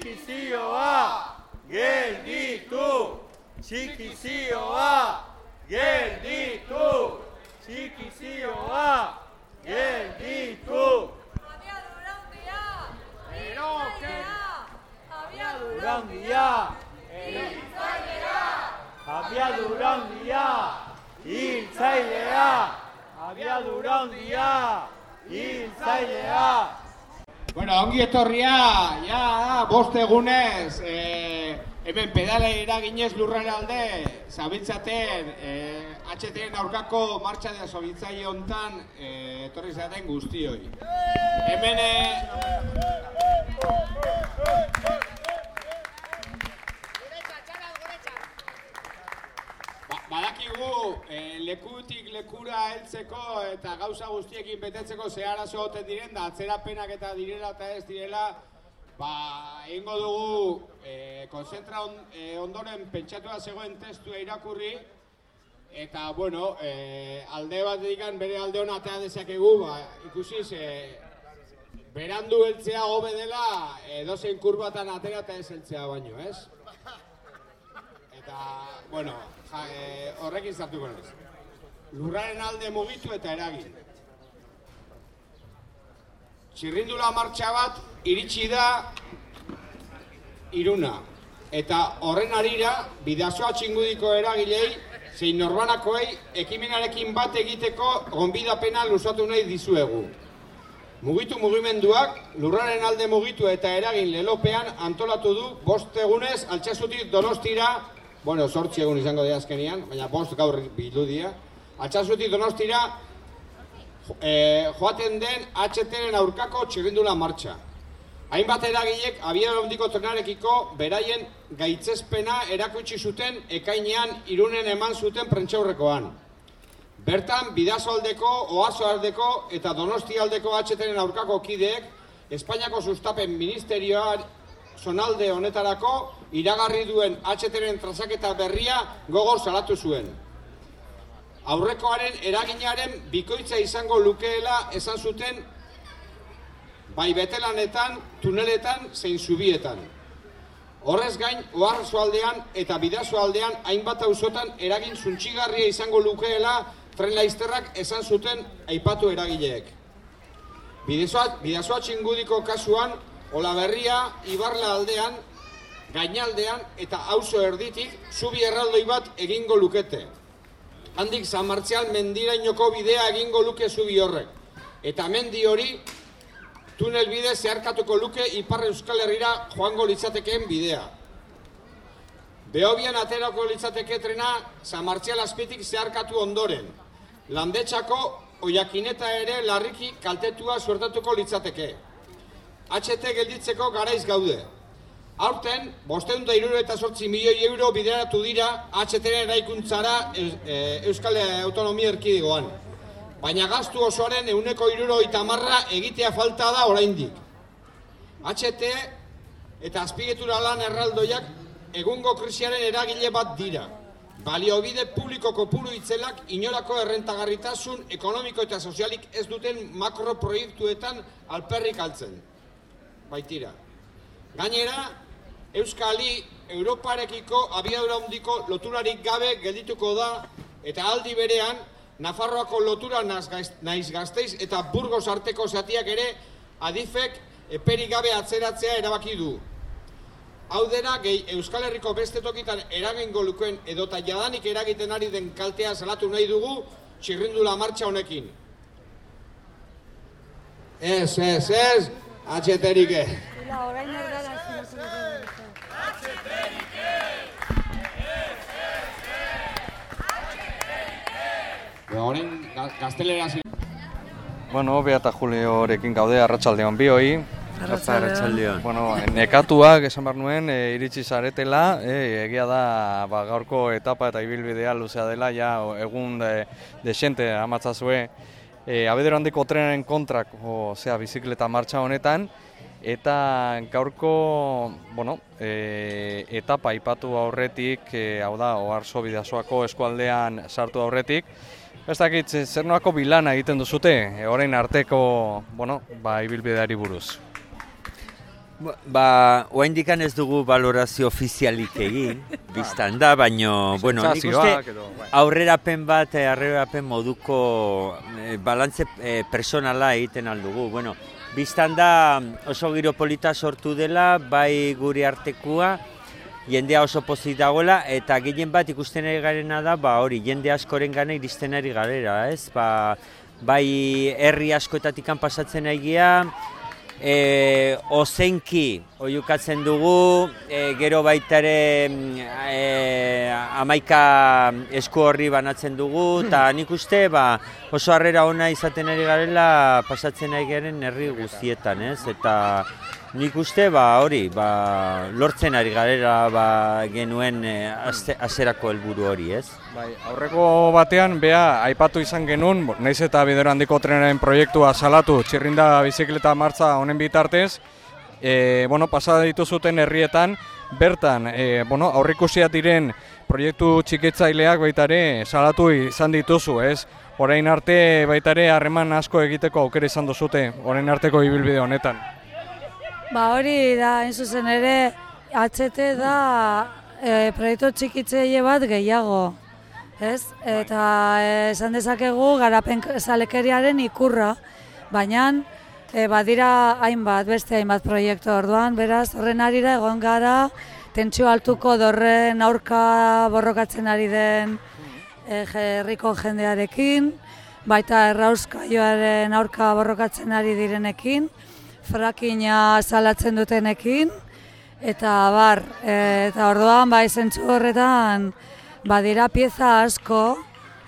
txikizioa, gelditu, txikizioa, gelditu, txikizioa, gelditu. Abiadura handia! Eroken! Abiadura Handia, hiltzailea, abiadura handia, hiltzailea, abiadura handia, hiltzailea. Bueno, ongi etorria, ja, bost egunez, eh, hemen pedale eraginez lurraren alde, zabiltzaten, eh, HTN aurkako martxa da zabitzaile hontan, eh, etorri zaten guztioi. Hemen, eh, Ba- Eh, lekutik lekura heltzeko eta gauza guztiekin betetzeko ze arazo oten diren da atzerapenak eta direla eta ez direla ba egingo dugu eh, konzentra on, eh, ondoren pentsatua zegoen testua irakurri eta bueno eh, alde bat digan bere alde hona atea dezakegu ba, ikusi ze berandu heltzea hobe dela edozein kurbatan atera eta ez heltzea baino, ez? Eta, bueno, ja, e, horrekin zartuko naiz. Lurraren alde mugitu eta eragin. Txirrindula martxa bat iritsi da iruna. Eta horren arira, bidazoa txingudiko eragilei, zein norbanakoei, ekimenarekin bat egiteko gonbidapena luzatu nahi dizuegu. Mugitu mugimenduak, lurraren alde mugitu eta eragin lelopean antolatu du bost egunez altxasutik donostira, bueno, sortzi egun izango dira azkenian, baina bost gaur bildu dira, altxasutik donostira eh, joaten den HTren aurkako txirrindula martxa. Hainbat eragilek abiera handiko trenarekiko beraien gaitzespena erakutsi zuten ekainean irunen eman zuten prentxaurrekoan. Bertan, bidazoaldeko, oazoaldeko eta donostialdeko HTren aurkako kideek Espainiako sustapen ministerioan zonalde honetarako iragarri duen HTren trazaketa berria gogor salatu zuen. Aurrekoaren eraginaren bikoitza izango lukeela esan zuten bai betelanetan, tuneletan, zein zubietan. Horrez gain, oarzoaldean eta bidazoaldean hainbat auzotan eragin zuntxigarria izango lukeela tren laizterrak esan zuten aipatu eragileek. Bidazoa txingudiko kasuan, Olaberria, Ibarla aldean, Gainaldean eta auzo erditik zubi erraldoi bat egingo lukete. Handik San Martzial mendirainoko bidea egingo luke zubi horrek. Eta mendi hori tunel bide zeharkatuko luke Ipar Euskal Herrira joango litzatekeen bidea. Behobian aterako litzateke trena San Martzial azpitik zeharkatu ondoren. Landetxako oiakineta ere larriki kaltetua suertatuko litzateke. HT gelditzeko garaiz gaude. Aurten, bosteun da eta sortzi milioi euro bideratu dira HT-ren eraikuntzara e, Euskal Autonomia Erkidegoan. Baina gastu osoaren euneko iruro marra egitea falta da oraindik. HT eta azpietura lan erraldoiak egungo krisiaren eragile bat dira. Baliobide publiko kopuru itzelak inolako errentagarritasun ekonomiko eta sozialik ez duten makroproiektuetan alperrik altzen. Baitira. Gainera, Euskali Europarekiko abiadura handiko loturarik gabe geldituko da eta aldi berean Nafarroako lotura naiz gazteiz eta Burgos arteko zatiak ere adifek eperik gabe atzeratzea erabaki du. Hau dena gehi Euskal Herriko beste tokitan eragingo lukuen edota jadanik eragiten ari den kaltea salatu nahi dugu txirrindula martxa honekin. Ez, ez, ez, atxeterik ez. Orain gaztelera Bueno, Bea eta Juliorekin gaude arratsaldeon bioi. Arratsaldeon. Bueno, nekatuak esan behar nuen, e, iritsi zaretela, e, egia da ba, gaurko etapa eta ibilbidea luzea dela, ja egun de, desente amatzazue, e, abedero handiko trenaren kontrako, zea, bizikleta martxa honetan, eta gaurko, bueno, e, etapa aipatu aurretik, e, hau da, oarzo bidazoako eskualdean sartu aurretik, Ez dakit, zer bilana egiten duzute, e, orain arteko, bueno, ba, ibilbideari buruz. Ba, oaindikan ez dugu valorazio ofizialik egin, biztan da, baino, bueno, nik uste aurrerapen bat, eh, aurrerapen moduko eh, balantze eh, personala egiten aldugu. Bueno, biztan da oso giro polita sortu dela, bai gure artekua, jendea oso pozik dagoela, eta gehien bat ikusten ari garena da, ba hori, jende askoren gana iristen ari garera, ez? Ba, bai herri askoetatik pasatzen ari e, ozenki oiukatzen dugu, e, gero baita ere mm, e, amaika esku horri banatzen dugu, eta nik uste ba, oso harrera ona izaten ari garela pasatzen ari garen herri guztietan, ez? Eta nik uste ba, hori, ba, lortzen ari garela ba, genuen e, azte- hasierako helburu hori, ez? Bai, aurreko batean bea aipatu izan genuen, naiz eta bidero handiko trenaren proiektua salatu txirrinda bizikleta martza honen bitartez, e, bueno, pasa dituzuten herrietan, bertan, e, bueno, aurrikusiak diren proiektu txikitzaileak baita ere salatu izan dituzu, ez? Orain arte baita ere harreman asko egiteko aukera izan duzute, orain arteko ibilbide honetan. Ba hori da, hain zuzen ere, HT da e, proiektu txikitzaile bat gehiago. Ez? Eta eh, esan dezakegu garapen zalekeriaren ikurra, baina e, badira hainbat, beste hainbat proiektu orduan, beraz horren arira egon gara, tentsio altuko dorren aurka borrokatzen ari den e, herriko jendearekin, baita errauskaioaren aurka borrokatzen ari direnekin, frakina salatzen dutenekin, eta bar, e, eta orduan bai zentzu horretan badira pieza asko,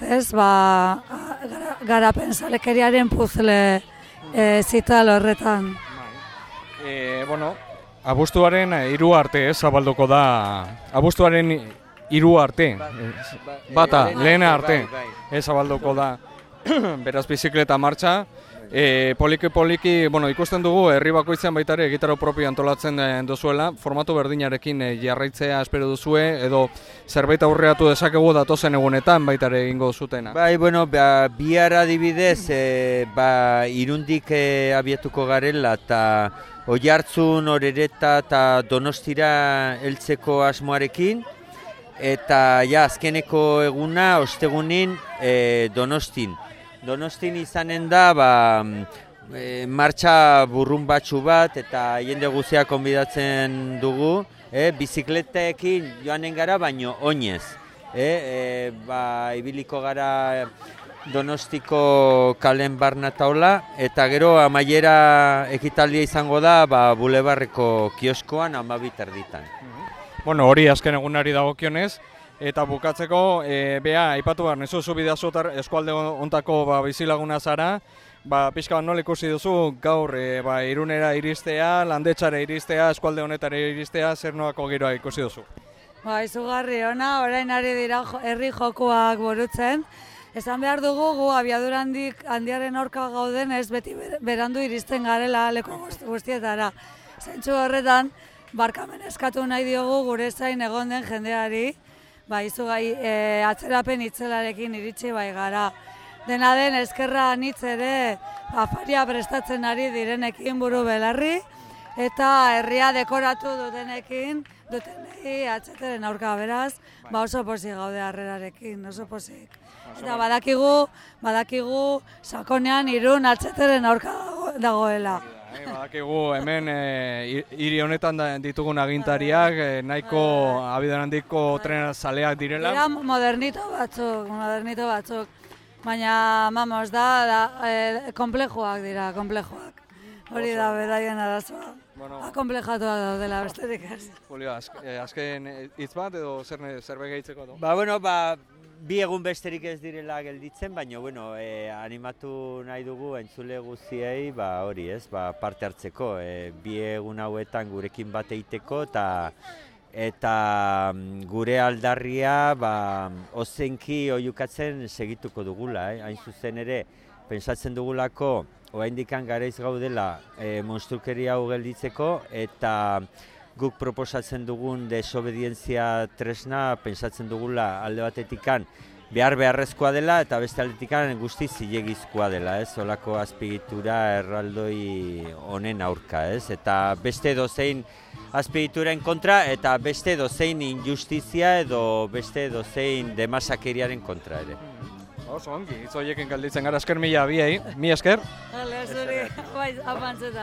ez, ba, gara, garapen zalekeriaren puzle e, zital horretan. E, bueno, abuztuaren eh, hiru arte ez zabalduko da, abuztuaren hiru arte, ez, bata, lehena arte, ez zabalduko da, beraz bizikleta martxa, E, poliki poliki, bueno, ikusten dugu herri bakoitzean baita ere gitaro propio antolatzen eh, duzuela, formatu berdinarekin eh, jarraitzea espero duzue edo zerbait aurreatu dezakegu datozen egunetan baita ere egingo zutena. Bai, bueno, ba, bihar adibidez, e, ba, irundik e, abiatuko garela eta oihartzun orereta eta donostira heltzeko asmoarekin, eta ja, azkeneko eguna, ostegunin, e, donostin. Donostin izanen da, ba, e, martxa burrun batxu bat eta jende guztiak konbidatzen dugu, e, bizikletekin joanen gara, baino oinez. E, e, ba, ibiliko gara Donostiko kalen barna taula, eta gero amaiera ekitaldia izango da ba, bulebarreko kioskoan amabit erditan. Bueno, hori azken egunari dagokionez, eta bukatzeko, e, bea, aipatu behar, nezu zu bidazotar eskualde ontako ba, bizilaguna zara, ba, pixka bat nola ikusi duzu gaur e, ba, irunera iristea, landetxara iristea, eskualde honetara iristea, zer noako giroa ikusi duzu? Ba, izugarri ona, orain ari dira herri jokoak burutzen. Esan behar dugu gu abiadura handik handiaren aurka gauden ez beti ber- berandu iristen garela guzti- guztietara. Zentsu horretan, barkamen eskatu nahi diogu gure zain egon den jendeari, ba, izugai e, atzerapen itzelarekin iritsi bai gara. Dena den eskerra anitz ere afaria prestatzen ari direnekin buru belarri, eta herria dekoratu dutenekin, dutenei atzeteren aurka beraz, ba oso pozik gaude harrerarekin, oso pozik. Eta badakigu, badakigu sakonean irun atzeteren aurka dago- dagoela. E, badakigu hemen e, hiri honetan da, ditugun agintariak, e, nahiko abidan handiko trena zaleak direla. Dira modernito batzuk, modernito batzuk. Baina, vamos, da, da e, komplejoak dira, komplejoak. Hori da, beraien arazoa. Bueno. Ba, komplejatuak daudela besterik ez. Julio, azk, e, azken e, hitz bat edo zer zerbait gehitzeko du? Ba, bueno, ba, bi egun besterik ez direla gelditzen, baina, bueno, e, animatu nahi dugu entzule guztiei, ba, hori ez, ba, parte hartzeko, e, bi egun hauetan gurekin bat egiteko, eta eta mm, gure aldarria, ba, ozenki oiukatzen segituko dugula, eh? hain zuzen ere, pensatzen dugulako, oraindikan garaiz gaudela e, monstrukeria hau gelditzeko, eta guk proposatzen dugun desobedientzia tresna, pensatzen dugula alde batetikan behar beharrezkoa dela eta beste aldetikan guzti zilegizkoa dela, ez? Olako azpigitura erraldoi honen aurka, ez? Eta beste dozein azpigituren kontra eta beste dozein injustizia edo beste dozein demasakeriaren kontra ere. Oso ongi, hitz horiekin galditzen gara esker mila biei, mi esker. Hale, zuri, bai, apantzeta.